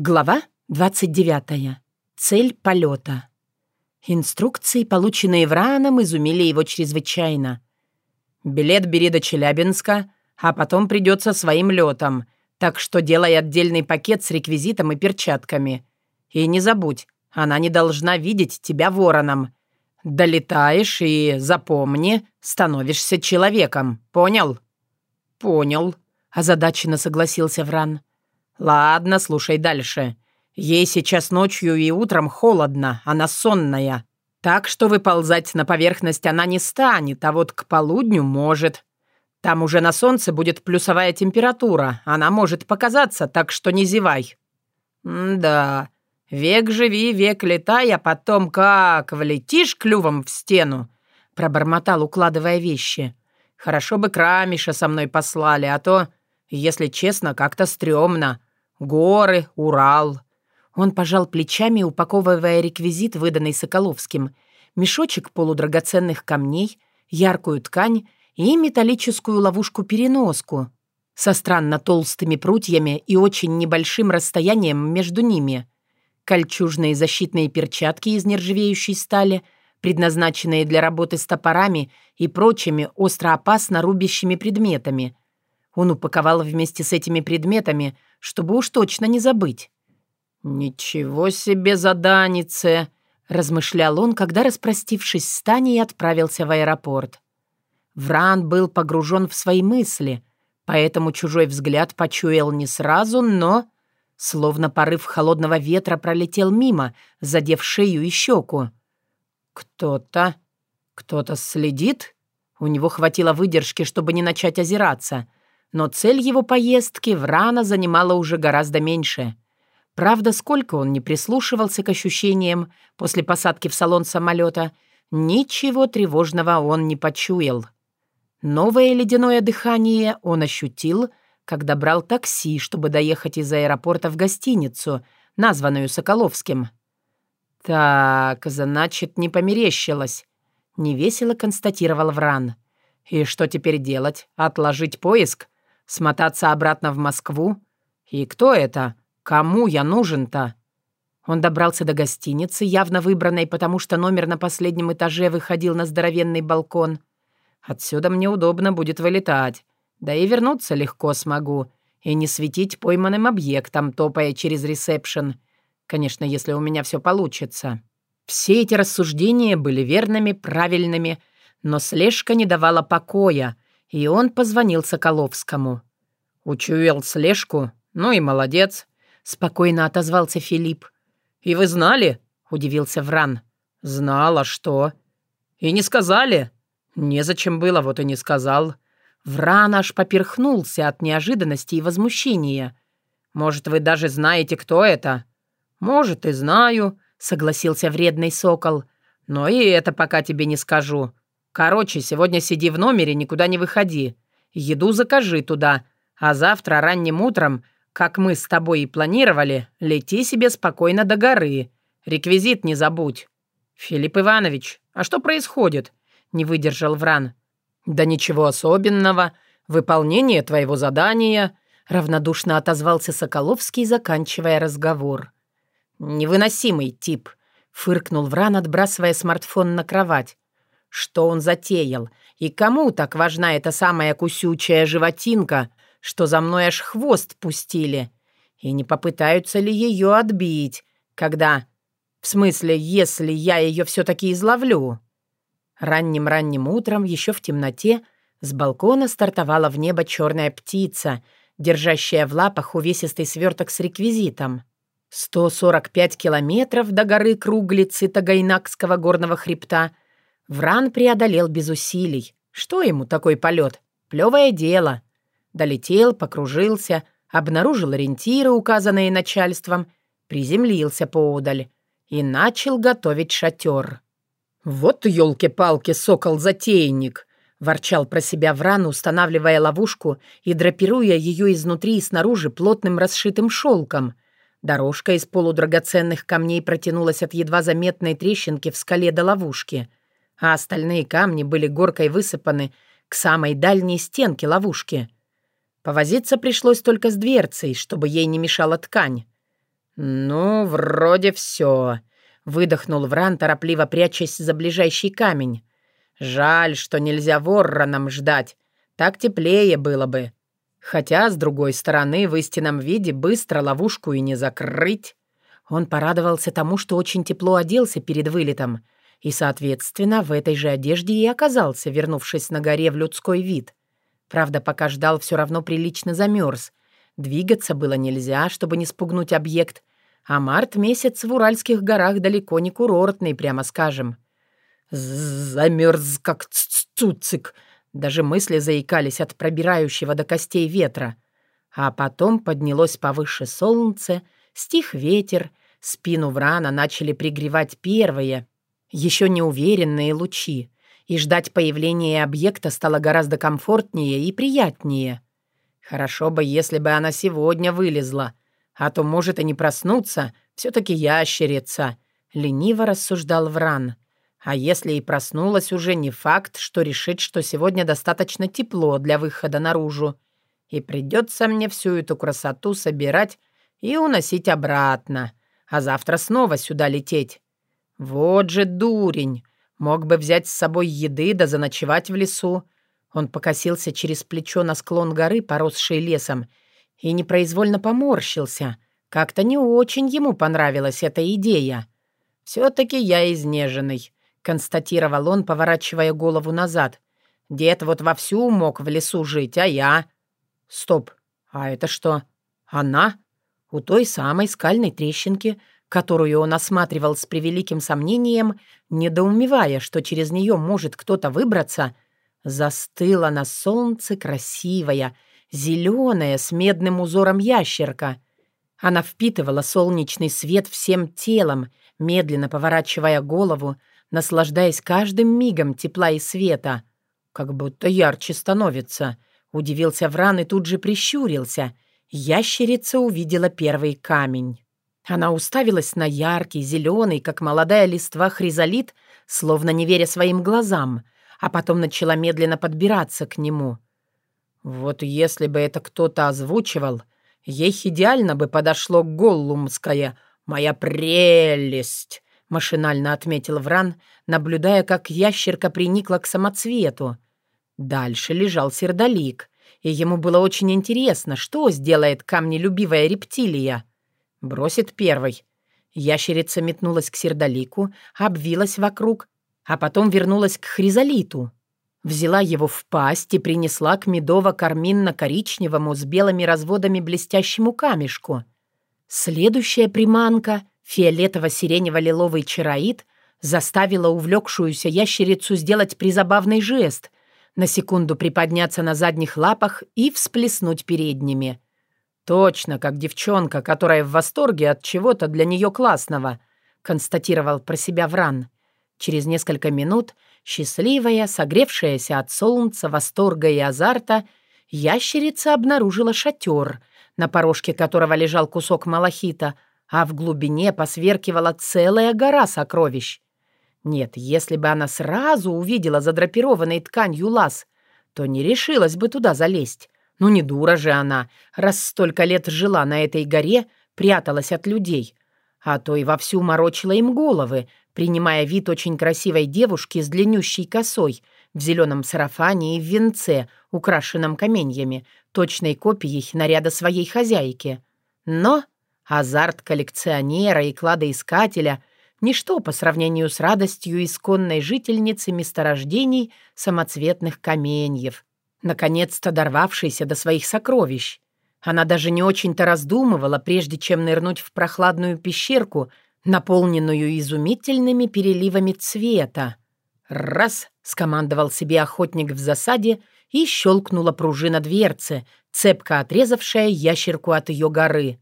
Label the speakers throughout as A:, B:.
A: Глава 29. Цель полета. Инструкции, полученные Враном, изумили его чрезвычайно. «Билет бери до Челябинска, а потом придется своим летом, так что делай отдельный пакет с реквизитом и перчатками. И не забудь, она не должна видеть тебя вороном. Долетаешь и, запомни, становишься человеком. Понял?» «Понял», — озадаченно согласился Вран. «Ладно, слушай дальше. Ей сейчас ночью и утром холодно, она сонная. Так что выползать на поверхность она не станет, а вот к полудню может. Там уже на солнце будет плюсовая температура, она может показаться, так что не зевай». «Да, век живи, век летай, а потом как влетишь клювом в стену», пробормотал, укладывая вещи. «Хорошо бы Крамиша со мной послали, а то, если честно, как-то стрёмно. Горы, Урал». Он пожал плечами, упаковывая реквизит, выданный Соколовским. Мешочек полудрагоценных камней, яркую ткань и металлическую ловушку-переноску со странно толстыми прутьями и очень небольшим расстоянием между ними. Кольчужные защитные перчатки из нержавеющей стали, предназначенные для работы с топорами и прочими остроопасно рубящими предметами. Он упаковал вместе с этими предметами – чтобы уж точно не забыть. «Ничего себе заданице!» — размышлял он, когда, распростившись с Таней, отправился в аэропорт. Вран был погружен в свои мысли, поэтому чужой взгляд почуял не сразу, но... Словно порыв холодного ветра пролетел мимо, задев шею и щеку. «Кто-то... кто-то следит?» У него хватило выдержки, чтобы не начать озираться — но цель его поездки Врана занимала уже гораздо меньше. Правда, сколько он не прислушивался к ощущениям после посадки в салон самолета, ничего тревожного он не почуял. Новое ледяное дыхание он ощутил, когда брал такси, чтобы доехать из аэропорта в гостиницу, названную Соколовским. «Так, значит, не померещилось», — невесело констатировал Вран. «И что теперь делать? Отложить поиск? Смотаться обратно в Москву? И кто это? Кому я нужен-то? Он добрался до гостиницы, явно выбранной, потому что номер на последнем этаже выходил на здоровенный балкон. Отсюда мне удобно будет вылетать. Да и вернуться легко смогу. И не светить пойманным объектом, топая через ресепшн. Конечно, если у меня все получится. Все эти рассуждения были верными, правильными, но слежка не давала покоя — и он позвонил Соколовскому. «Учуял слежку? Ну и молодец», — спокойно отозвался Филипп. «И вы знали?» — удивился Вран. «Знал, а что?» «И не сказали?» «Незачем было, вот и не сказал». Вран аж поперхнулся от неожиданности и возмущения. «Может, вы даже знаете, кто это?» «Может, и знаю», — согласился вредный сокол. «Но и это пока тебе не скажу. Короче, сегодня сиди в номере, никуда не выходи. Еду закажи туда, а завтра ранним утром, как мы с тобой и планировали, лети себе спокойно до горы. Реквизит не забудь». «Филипп Иванович, а что происходит?» — не выдержал Вран. «Да ничего особенного. Выполнение твоего задания», — равнодушно отозвался Соколовский, заканчивая разговор. «Невыносимый тип», — фыркнул Вран, отбрасывая смартфон на кровать. Что он затеял? И кому так важна эта самая кусючая животинка, что за мной аж хвост пустили? И не попытаются ли ее отбить, когда... В смысле, если я ее все-таки изловлю? Ранним-ранним утром, еще в темноте, с балкона стартовала в небо черная птица, держащая в лапах увесистый сверток с реквизитом. 145 километров до горы Круглицы Тагайнакского горного хребта — Вран преодолел без усилий. Что ему такой полет? Плевое дело. Долетел, покружился, обнаружил ориентиры, указанные начальством, приземлился поодаль и начал готовить шатер. «Вот елки-палки, сокол-затейник!» — ворчал про себя Вран, устанавливая ловушку и драпируя ее изнутри и снаружи плотным расшитым шелком. Дорожка из полудрагоценных камней протянулась от едва заметной трещинки в скале до ловушки — а остальные камни были горкой высыпаны к самой дальней стенке ловушки. Повозиться пришлось только с дверцей, чтобы ей не мешала ткань. «Ну, вроде все», — выдохнул Вран, торопливо прячась за ближайший камень. «Жаль, что нельзя вороном ждать. Так теплее было бы. Хотя, с другой стороны, в истинном виде быстро ловушку и не закрыть». Он порадовался тому, что очень тепло оделся перед вылетом, и, соответственно, в этой же одежде и оказался, вернувшись на горе в людской вид. Правда, пока ждал, все равно прилично замерз. Двигаться было нельзя, чтобы не спугнуть объект, а март месяц в Уральских горах далеко не курортный, прямо скажем. Замерз, как цуцик. Даже мысли заикались от пробирающего до костей ветра. А потом поднялось повыше солнце, стих ветер, спину Врана начали пригревать первые, еще неуверенные лучи, и ждать появления объекта стало гораздо комфортнее и приятнее. Хорошо бы, если бы она сегодня вылезла, а то может и не проснуться, все-таки ящерица, — лениво рассуждал Вран. А если и проснулась уже, не факт, что решит, что сегодня достаточно тепло для выхода наружу, и придется мне всю эту красоту собирать и уносить обратно, а завтра снова сюда лететь. Вот же дурень! Мог бы взять с собой еды да заночевать в лесу. Он покосился через плечо на склон горы, поросший лесом, и непроизвольно поморщился. Как-то не очень ему понравилась эта идея. «Все-таки я изнеженный», — констатировал он, поворачивая голову назад. «Дед вот вовсю мог в лесу жить, а я...» «Стоп, а это что? Она?» У той самой скальной трещинки которую он осматривал с превеликим сомнением, недоумевая, что через нее может кто-то выбраться, застыла на солнце красивая, зеленая, с медным узором ящерка. Она впитывала солнечный свет всем телом, медленно поворачивая голову, наслаждаясь каждым мигом тепла и света. Как будто ярче становится. Удивился Вран и тут же прищурился. Ящерица увидела первый камень. Она уставилась на яркий, зеленый, как молодая листва хризолит, словно не веря своим глазам, а потом начала медленно подбираться к нему. Вот если бы это кто-то озвучивал, ей идеально бы подошло голлумское «Моя прелесть», — машинально отметил Вран, наблюдая, как ящерка приникла к самоцвету. Дальше лежал сердолик, и ему было очень интересно, что сделает камнелюбивая рептилия. Бросит первый. Ящерица метнулась к сердолику, обвилась вокруг, а потом вернулась к хризолиту. Взяла его в пасть и принесла к медово-карминно-коричневому с белыми разводами блестящему камешку. Следующая приманка, фиолетово-сиренево-лиловый чароид, заставила увлекшуюся ящерицу сделать призабавный жест, на секунду приподняться на задних лапах и всплеснуть передними — «Точно, как девчонка, которая в восторге от чего-то для нее классного», констатировал про себя Вран. Через несколько минут, счастливая, согревшаяся от солнца, восторга и азарта, ящерица обнаружила шатер, на порожке которого лежал кусок малахита, а в глубине посверкивала целая гора сокровищ. Нет, если бы она сразу увидела задрапированной тканью лаз, то не решилась бы туда залезть. Ну не дура же она, раз столько лет жила на этой горе, пряталась от людей. А то и вовсю морочила им головы, принимая вид очень красивой девушки с длиннющей косой, в зеленом сарафане и в венце, украшенном каменьями, точной копией наряда своей хозяйки. Но азарт коллекционера и кладоискателя — ничто по сравнению с радостью исконной жительницы месторождений самоцветных каменьев, наконец-то дорвавшейся до своих сокровищ. Она даже не очень-то раздумывала, прежде чем нырнуть в прохладную пещерку, наполненную изумительными переливами цвета. «Раз!» — скомандовал себе охотник в засаде и щелкнула пружина дверцы, цепко отрезавшая ящерку от ее горы.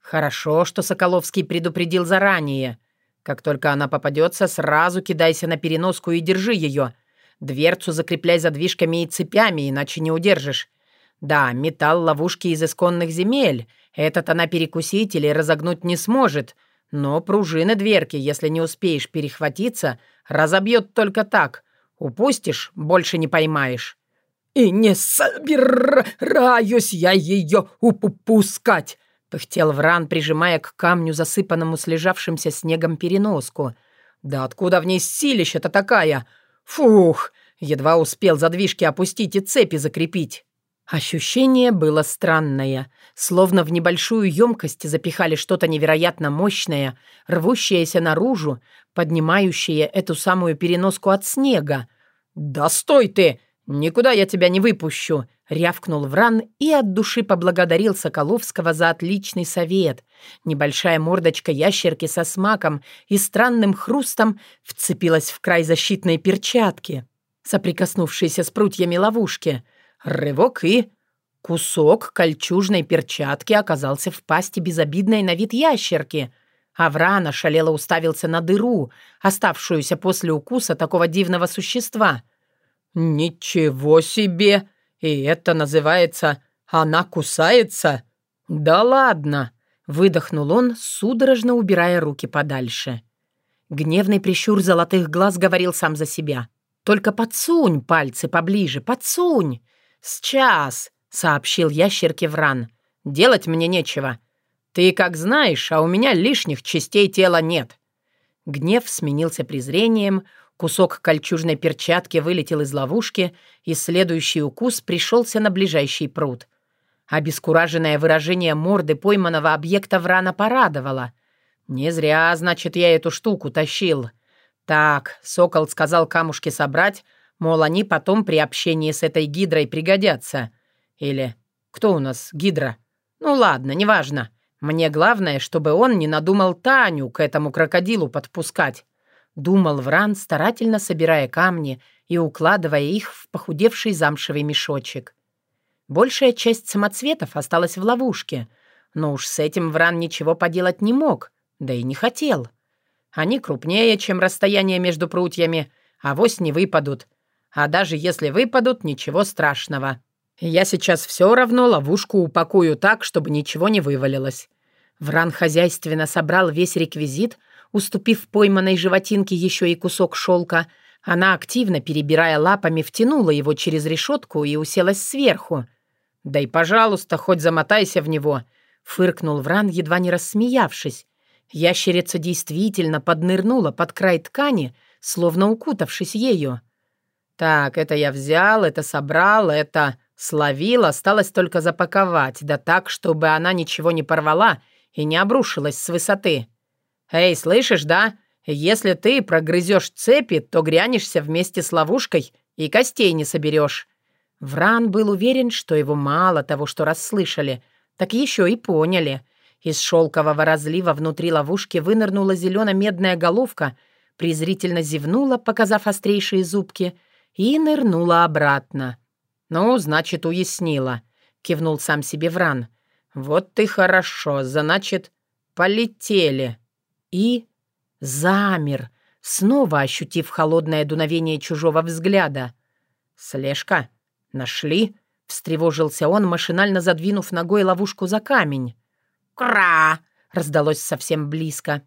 A: Хорошо, что Соколовский предупредил заранее. Как только она попадется, сразу кидайся на переноску и держи ее — Дверцу закрепляй задвижками и цепями, иначе не удержишь. Да, металл ловушки из исконных земель. Этот она перекусить или разогнуть не сможет. Но пружины дверки, если не успеешь перехватиться, разобьет только так. Упустишь — больше не поймаешь. «И не собираюсь я ее упускать!» Пыхтел Вран, прижимая к камню, засыпанному слежавшимся снегом переноску. «Да откуда в ней силища-то такая? Фух!» Едва успел задвижки опустить и цепи закрепить. Ощущение было странное, словно в небольшую емкость запихали что-то невероятно мощное, рвущееся наружу, поднимающее эту самую переноску от снега. «Да стой ты! Никуда я тебя не выпущу!» — рявкнул Вран и от души поблагодарил Соколовского за отличный совет. Небольшая мордочка ящерки со смаком и странным хрустом вцепилась в край защитной перчатки, соприкоснувшейся с прутьями ловушки — Рывок и... Кусок кольчужной перчатки оказался в пасти безобидной на вид ящерки. Аврана шалело уставился на дыру, оставшуюся после укуса такого дивного существа. «Ничего себе! И это называется «она кусается»?» «Да ладно!» — выдохнул он, судорожно убирая руки подальше. Гневный прищур золотых глаз говорил сам за себя. «Только подсунь пальцы поближе, подсунь!» «Сейчас», — сообщил ящерке Вран. «Делать мне нечего. Ты как знаешь, а у меня лишних частей тела нет». Гнев сменился презрением, кусок кольчужной перчатки вылетел из ловушки, и следующий укус пришелся на ближайший пруд. Обескураженное выражение морды пойманного объекта Врана порадовало. «Не зря, значит, я эту штуку тащил». «Так, сокол сказал камушки собрать, Мол, они потом при общении с этой гидрой пригодятся. Или кто у нас гидра? Ну ладно, неважно. Мне главное, чтобы он не надумал Таню к этому крокодилу подпускать. Думал Вран, старательно собирая камни и укладывая их в похудевший замшевый мешочек. Большая часть самоцветов осталась в ловушке, но уж с этим Вран ничего поделать не мог, да и не хотел. Они крупнее, чем расстояние между прутьями, а вось не выпадут, а даже если выпадут, ничего страшного. Я сейчас все равно ловушку упакую так, чтобы ничего не вывалилось». Вран хозяйственно собрал весь реквизит, уступив пойманной животинке еще и кусок шелка. Она, активно перебирая лапами, втянула его через решетку и уселась сверху. «Да и, пожалуйста, хоть замотайся в него», — фыркнул Вран, едва не рассмеявшись. Ящерица действительно поднырнула под край ткани, словно укутавшись ею. Так, это я взял, это собрал, это словил, осталось только запаковать, да так, чтобы она ничего не порвала и не обрушилась с высоты. Эй, слышишь, да? Если ты прогрызешь цепи, то грянешься вместе с ловушкой и костей не соберешь. Вран был уверен, что его мало того, что расслышали, так еще и поняли. Из шелкового разлива внутри ловушки вынырнула зелено-медная головка, презрительно зевнула, показав острейшие зубки — и нырнула обратно. «Ну, значит, уяснила», — кивнул сам себе Вран. «Вот ты хорошо, значит, полетели». И замер, снова ощутив холодное дуновение чужого взгляда. «Слежка? Нашли?» — встревожился он, машинально задвинув ногой ловушку за камень. «Кра!» — раздалось совсем близко.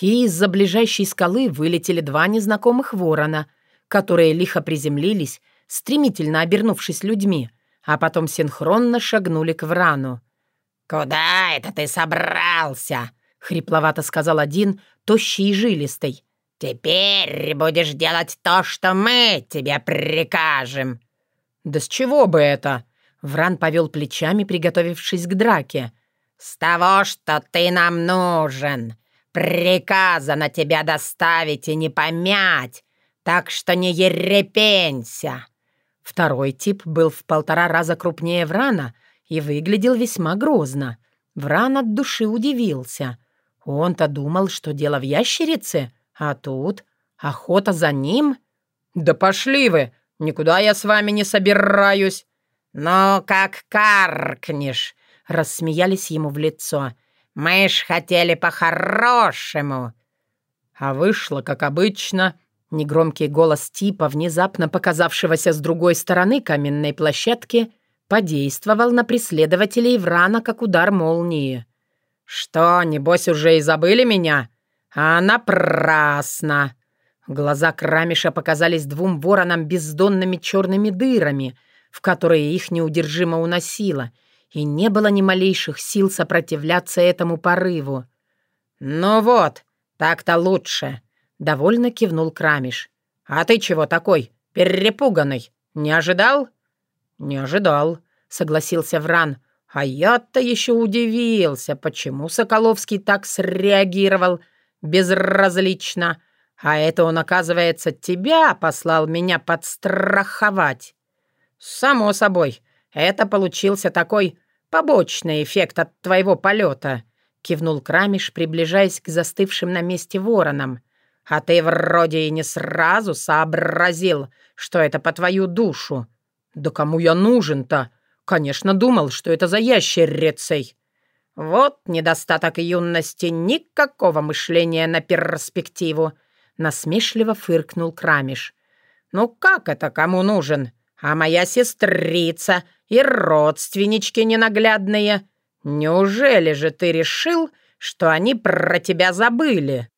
A: И из-за ближайшей скалы вылетели два незнакомых ворона — которые лихо приземлились, стремительно обернувшись людьми, а потом синхронно шагнули к Врану. «Куда это ты собрался?» — хрипловато сказал один, тощий и жилистый. «Теперь будешь делать то, что мы тебе прикажем». «Да с чего бы это?» Вран повел плечами, приготовившись к драке. «С того, что ты нам нужен. Приказано тебя доставить и не помять, так что не ерепенься!» Второй тип был в полтора раза крупнее Врана и выглядел весьма грозно. Вран от души удивился. Он-то думал, что дело в ящерице, а тут охота за ним. «Да пошли вы! Никуда я с вами не собираюсь!» «Ну, как каркнешь!» — рассмеялись ему в лицо. «Мы ж хотели по-хорошему!» А вышло, как обычно, Негромкий голос типа, внезапно показавшегося с другой стороны каменной площадки, подействовал на преследователей Врана, как удар молнии. «Что, небось, уже и забыли меня? А напрасно!» Глаза Крамиша показались двум воронам бездонными черными дырами, в которые их неудержимо уносило, и не было ни малейших сил сопротивляться этому порыву. «Ну вот, так-то лучше», — довольно кивнул Крамиш. «А ты чего такой, перепуганный? Не ожидал?» «Не ожидал», — согласился Вран. «А я-то еще удивился, почему Соколовский так среагировал безразлично. А это он, оказывается, тебя послал меня подстраховать». «Само собой, это получился такой побочный эффект от твоего полета», — кивнул Крамиш, приближаясь к застывшим на месте воронам. «А ты вроде и не сразу сообразил, что это по твою душу». «Да кому я нужен-то? Конечно, думал, что это за ящерицей». «Вот недостаток юности, никакого мышления на перспективу», — насмешливо фыркнул Крамиш. «Ну как это кому нужен? А моя сестрица и родственнички ненаглядные. Неужели же ты решил, что они про тебя забыли?»